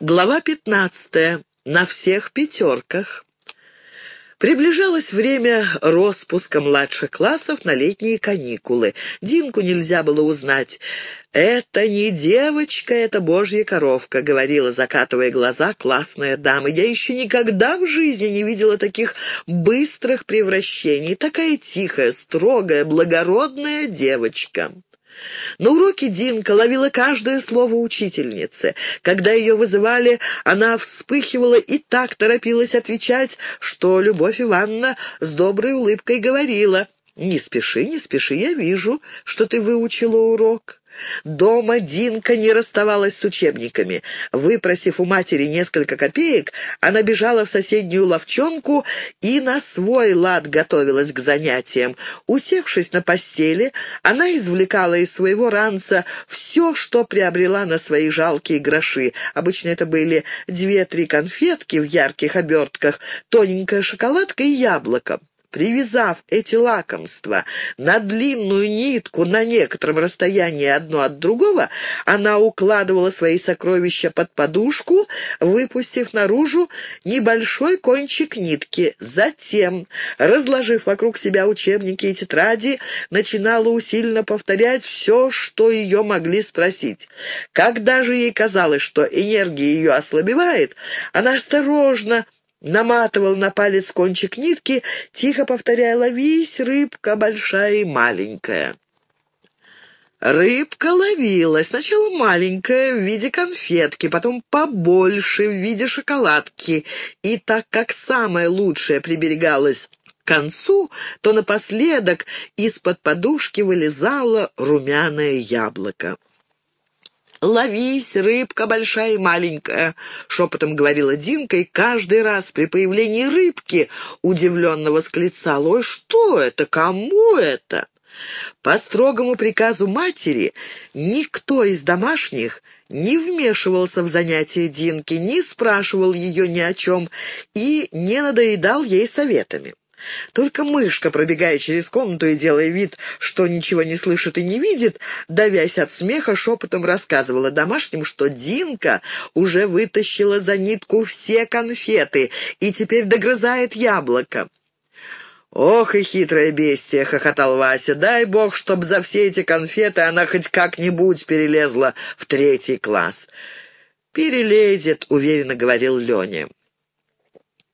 Глава пятнадцатая. На всех пятерках. Приближалось время распуска младших классов на летние каникулы. Динку нельзя было узнать. «Это не девочка, это божья коровка», — говорила, закатывая глаза, классная дама. «Я еще никогда в жизни не видела таких быстрых превращений. Такая тихая, строгая, благородная девочка». На уроке Динка ловила каждое слово учительницы. Когда ее вызывали, она вспыхивала и так торопилась отвечать, что Любовь Ивановна с доброй улыбкой говорила «Не спеши, не спеши, я вижу, что ты выучила урок». Дома Динка не расставалась с учебниками. Выпросив у матери несколько копеек, она бежала в соседнюю ловчонку и на свой лад готовилась к занятиям. Усевшись на постели, она извлекала из своего ранца все, что приобрела на свои жалкие гроши. Обычно это были две-три конфетки в ярких обертках, тоненькая шоколадка и яблоко. Привязав эти лакомства на длинную нитку на некотором расстоянии одно от другого, она укладывала свои сокровища под подушку, выпустив наружу небольшой кончик нитки. Затем, разложив вокруг себя учебники и тетради, начинала усиленно повторять все, что ее могли спросить. Когда же ей казалось, что энергия ее ослабевает, она осторожно наматывал на палец кончик нитки, тихо повторяя «Ловись, рыбка большая и маленькая». Рыбка ловилась, сначала маленькая в виде конфетки, потом побольше в виде шоколадки, и так как самое лучшее приберегалось к концу, то напоследок из-под подушки вылезало румяное яблоко. «Ловись, рыбка большая и маленькая», — шепотом говорила Динка, и каждый раз при появлении рыбки удивленно восклицала. «Ой, что это? Кому это?» По строгому приказу матери никто из домашних не вмешивался в занятия Динки, не спрашивал ее ни о чем и не надоедал ей советами. Только мышка, пробегая через комнату и делая вид, что ничего не слышит и не видит, давясь от смеха, шепотом рассказывала домашним, что Динка уже вытащила за нитку все конфеты и теперь догрызает яблоко. «Ох и хитрое бестия!» — хохотал Вася. «Дай бог, чтоб за все эти конфеты она хоть как-нибудь перелезла в третий класс». «Перелезет», — уверенно говорил Леня.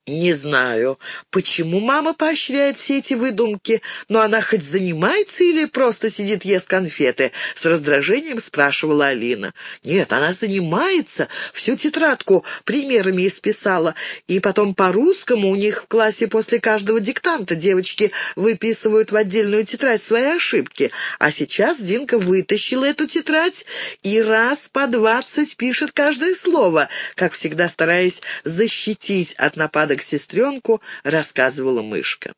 «Не знаю, почему мама поощряет все эти выдумки, но она хоть занимается или просто сидит ест конфеты?» — с раздражением спрашивала Алина. «Нет, она занимается, всю тетрадку примерами исписала, и потом по-русскому у них в классе после каждого диктанта девочки выписывают в отдельную тетрадь свои ошибки, а сейчас Динка вытащила эту тетрадь и раз по двадцать пишет каждое слово, как всегда стараясь защитить от напада к сестренку, рассказывала мышка.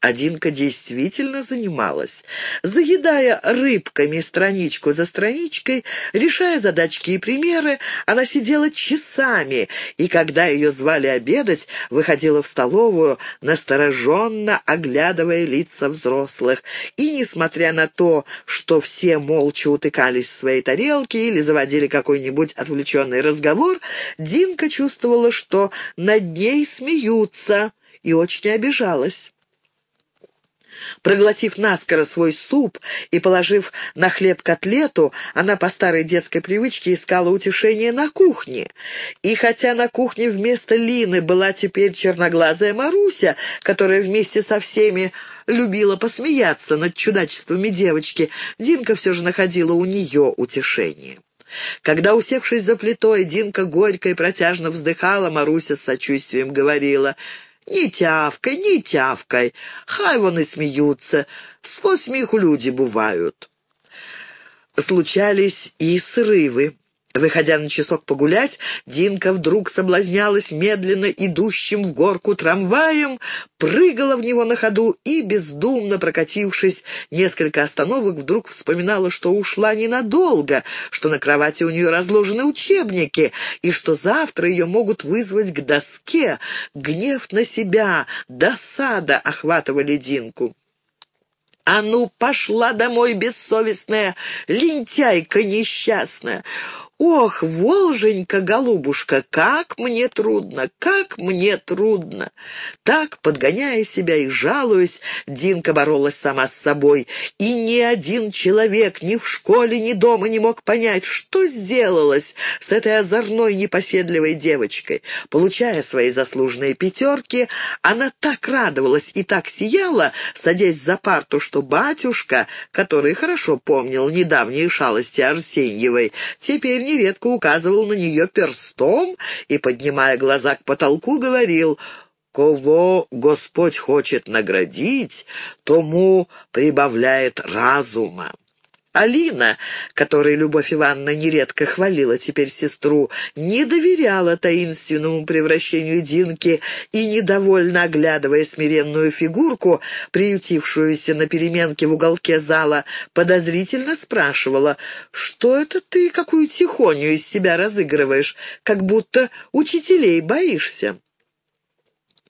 Одинка действительно занималась, заедая рыбками страничку за страничкой, решая задачки и примеры, она сидела часами, и когда ее звали обедать, выходила в столовую, настороженно оглядывая лица взрослых. И, несмотря на то, что все молча утыкались в свои тарелки или заводили какой-нибудь отвлеченный разговор, Динка чувствовала, что над ней смеются, и очень обижалась. Проглотив наскоро свой суп и положив на хлеб котлету, она по старой детской привычке искала утешение на кухне. И хотя на кухне вместо Лины была теперь черноглазая Маруся, которая вместе со всеми любила посмеяться над чудачествами девочки, Динка все же находила у нее утешение. Когда, усевшись за плитой, Динка горько и протяжно вздыхала, Маруся с сочувствием говорила — не тявкай, не тявкай, хай вони смеются, по смеху люди бывают. Случались и срывы. Выходя на часок погулять, Динка вдруг соблазнялась медленно идущим в горку трамваем, прыгала в него на ходу и, бездумно прокатившись несколько остановок, вдруг вспоминала, что ушла ненадолго, что на кровати у нее разложены учебники, и что завтра ее могут вызвать к доске. Гнев на себя, досада охватывали Динку. «А ну, пошла домой, бессовестная, лентяйка несчастная! «Ох, Волженька, голубушка, как мне трудно, как мне трудно!» Так, подгоняя себя и жалуясь, Динка боролась сама с собой, и ни один человек ни в школе, ни дома не мог понять, что сделалось с этой озорной, непоседливой девочкой. Получая свои заслуженные пятерки, она так радовалась и так сияла, садясь за парту, что батюшка, который хорошо помнил недавние шалости Арсеньевой, теперь нередко указывал на нее перстом и, поднимая глаза к потолку, говорил «Кого Господь хочет наградить, тому прибавляет разума». Алина, которой Любовь Ивановна нередко хвалила теперь сестру, не доверяла таинственному превращению Динки и, недовольно оглядывая смиренную фигурку, приютившуюся на переменке в уголке зала, подозрительно спрашивала, «Что это ты какую тихоню из себя разыгрываешь, как будто учителей боишься?»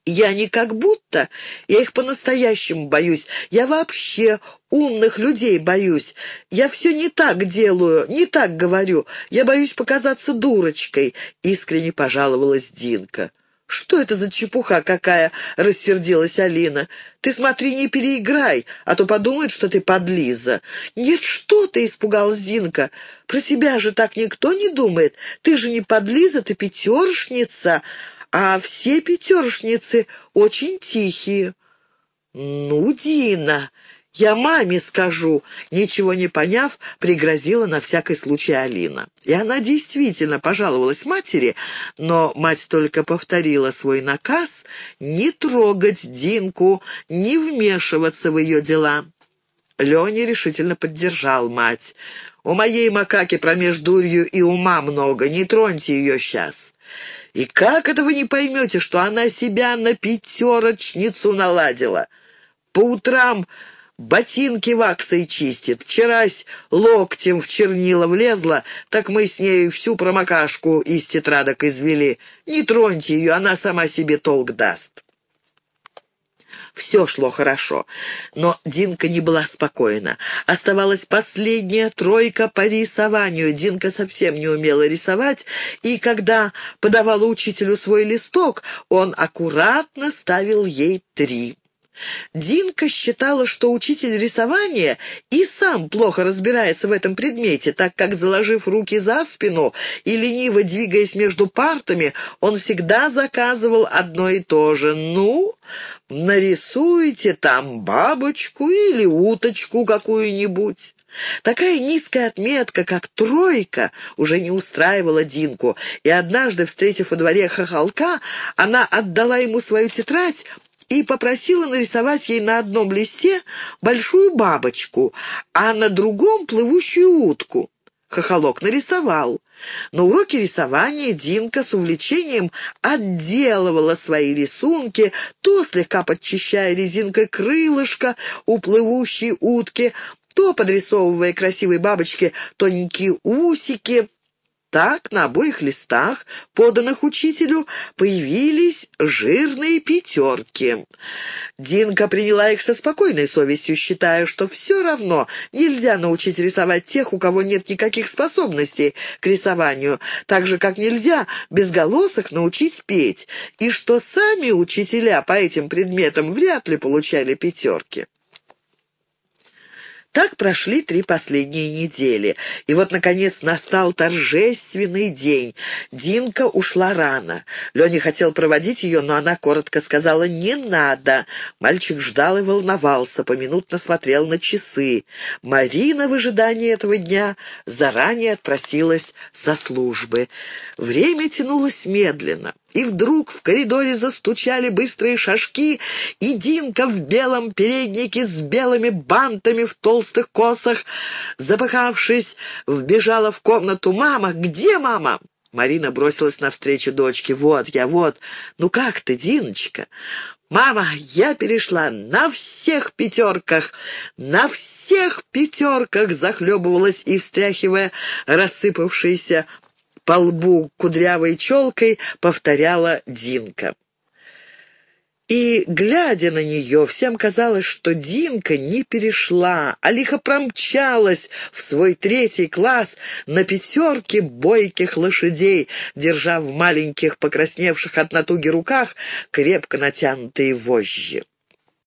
Я не как будто, я их по-настоящему боюсь. Я вообще умных людей боюсь. Я все не так делаю, не так говорю. Я боюсь показаться дурочкой», — искренне пожаловалась Динка. «Что это за чепуха какая?» — рассердилась Алина. «Ты смотри, не переиграй, а то подумают, что ты подлиза». «Нет, что ты!» — испугалась Динка. «Про тебя же так никто не думает. Ты же не подлиза, ты пятершница» а все пятершницы очень тихие». «Ну, Дина, я маме скажу», — ничего не поняв, пригрозила на всякий случай Алина. И она действительно пожаловалась матери, но мать только повторила свой наказ не трогать Динку, не вмешиваться в ее дела. Леня решительно поддержал мать. «У моей макаки промеж дурью и ума много, не троньте ее сейчас». И как это вы не поймете, что она себя на пятерочницу наладила? По утрам ботинки ваксой чистит. Вчерась локтем в чернила влезла, так мы с ней всю промокашку из тетрадок извели. Не троньте ее, она сама себе толк даст. Все шло хорошо, но Динка не была спокойна. Оставалась последняя тройка по рисованию. Динка совсем не умела рисовать, и когда подавала учителю свой листок, он аккуратно ставил ей три. Динка считала, что учитель рисования и сам плохо разбирается в этом предмете, так как, заложив руки за спину и лениво двигаясь между партами, он всегда заказывал одно и то же. «Ну, нарисуйте там бабочку или уточку какую-нибудь». Такая низкая отметка, как тройка, уже не устраивала Динку, и однажды, встретив во дворе хохолка, она отдала ему свою тетрадь и попросила нарисовать ей на одном листе большую бабочку, а на другом плывущую утку. Хохолок нарисовал. На уроке рисования Динка с увлечением отделывала свои рисунки, то слегка подчищая резинкой крылышко у плывущей утки, то подрисовывая красивой бабочке тоненькие усики. Так на обоих листах, поданных учителю, появились жирные пятерки. Динка приняла их со спокойной совестью, считая, что все равно нельзя научить рисовать тех, у кого нет никаких способностей к рисованию, так же, как нельзя безголосых научить петь, и что сами учителя по этим предметам вряд ли получали пятерки. Так прошли три последние недели. И вот, наконец, настал торжественный день. Динка ушла рано. Леня хотел проводить ее, но она коротко сказала «не надо». Мальчик ждал и волновался, поминутно смотрел на часы. Марина в ожидании этого дня заранее отпросилась со службы. Время тянулось медленно. И вдруг в коридоре застучали быстрые шажки, и Динка в белом переднике с белыми бантами в толстых косах, запыхавшись, вбежала в комнату. «Мама! Где мама?» Марина бросилась навстречу дочке. «Вот я, вот. Ну как ты, Диночка?» «Мама, я перешла на всех пятерках, на всех пятерках!» захлебывалась и, встряхивая рассыпавшийся по лбу кудрявой челкой повторяла Динка. И, глядя на нее, всем казалось, что Динка не перешла, а лихо промчалась в свой третий класс на пятерке бойких лошадей, держа в маленьких, покрасневших от натуги руках крепко натянутые вожжи.